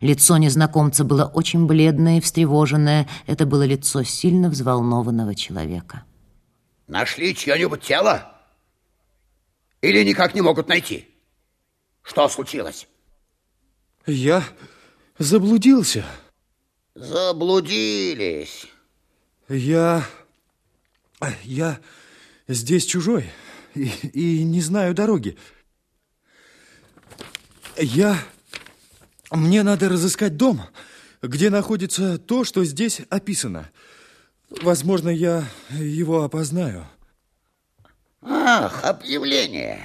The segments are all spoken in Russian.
Лицо незнакомца было очень бледное и встревоженное. Это было лицо сильно взволнованного человека. Нашли чье-нибудь тело? Или никак не могут найти? Что случилось? Я заблудился. Заблудились. Я... Я здесь чужой и, и не знаю дороги. Я... Мне надо разыскать дом, где находится то, что здесь описано. Возможно, я его опознаю. Ах, объявление.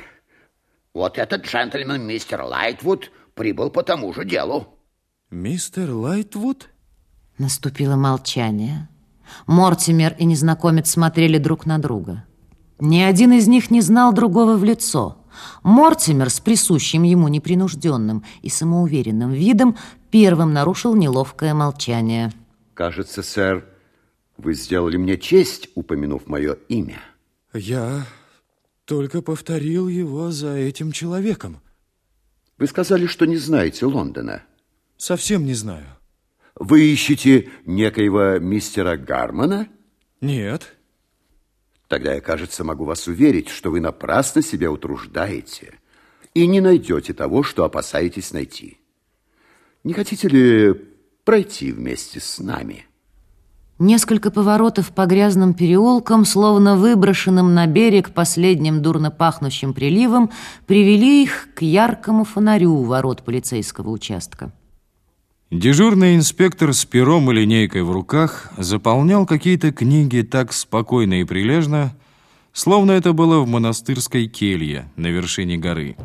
Вот этот джентльмен, мистер Лайтвуд, прибыл по тому же делу. Мистер Лайтвуд? Наступило молчание. Мортимер и незнакомец смотрели друг на друга. Ни один из них не знал другого в лицо. Мортимер с присущим ему непринужденным и самоуверенным видом первым нарушил неловкое молчание. Кажется, сэр, вы сделали мне честь, упомянув мое имя. Я только повторил его за этим человеком. Вы сказали, что не знаете Лондона. Совсем не знаю. Вы ищете некоего мистера Гармона? Нет. Тогда я, кажется, могу вас уверить, что вы напрасно себя утруждаете и не найдете того, что опасаетесь найти. Не хотите ли пройти вместе с нами? Несколько поворотов по грязным переулкам, словно выброшенным на берег последним дурно пахнущим приливом, привели их к яркому фонарю у ворот полицейского участка. Дежурный инспектор с пером и линейкой в руках заполнял какие-то книги так спокойно и прилежно, словно это было в монастырской келье на вершине горы.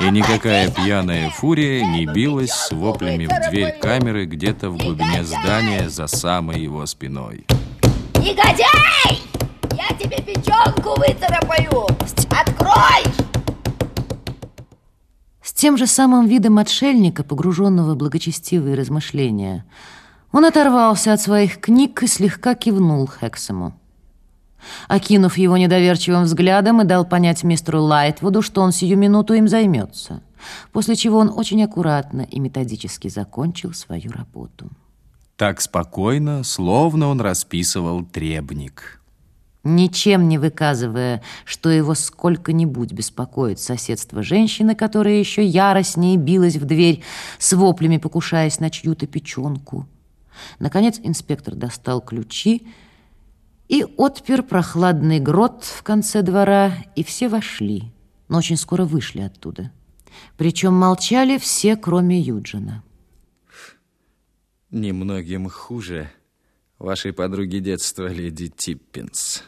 И никакая пьяная фурия не билась с воплями в дверь камеры где-то в глубине здания за самой его спиной. Негодяй! Я тебе печенку выцарапаю! Открой! Тем же самым видом отшельника, погруженного в благочестивые размышления, он оторвался от своих книг и слегка кивнул Хексому. Окинув его недоверчивым взглядом и дал понять мистеру Лайтвуду, что он сию минуту им займется, после чего он очень аккуратно и методически закончил свою работу. Так спокойно, словно он расписывал требник ничем не выказывая, что его сколько-нибудь беспокоит соседство женщины, которая еще яростнее билась в дверь, с воплями покушаясь на чью-то печенку. Наконец инспектор достал ключи и отпер прохладный грот в конце двора, и все вошли, но очень скоро вышли оттуда. Причем молчали все, кроме Юджина. Немногим хуже вашей подруги детства, леди Типпинс.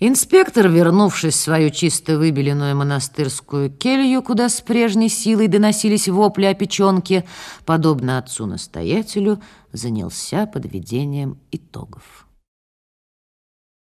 Инспектор, вернувшись в свою чисто выбеленную монастырскую келью, куда с прежней силой доносились вопли о печенке, подобно отцу-настоятелю, занялся подведением итогов.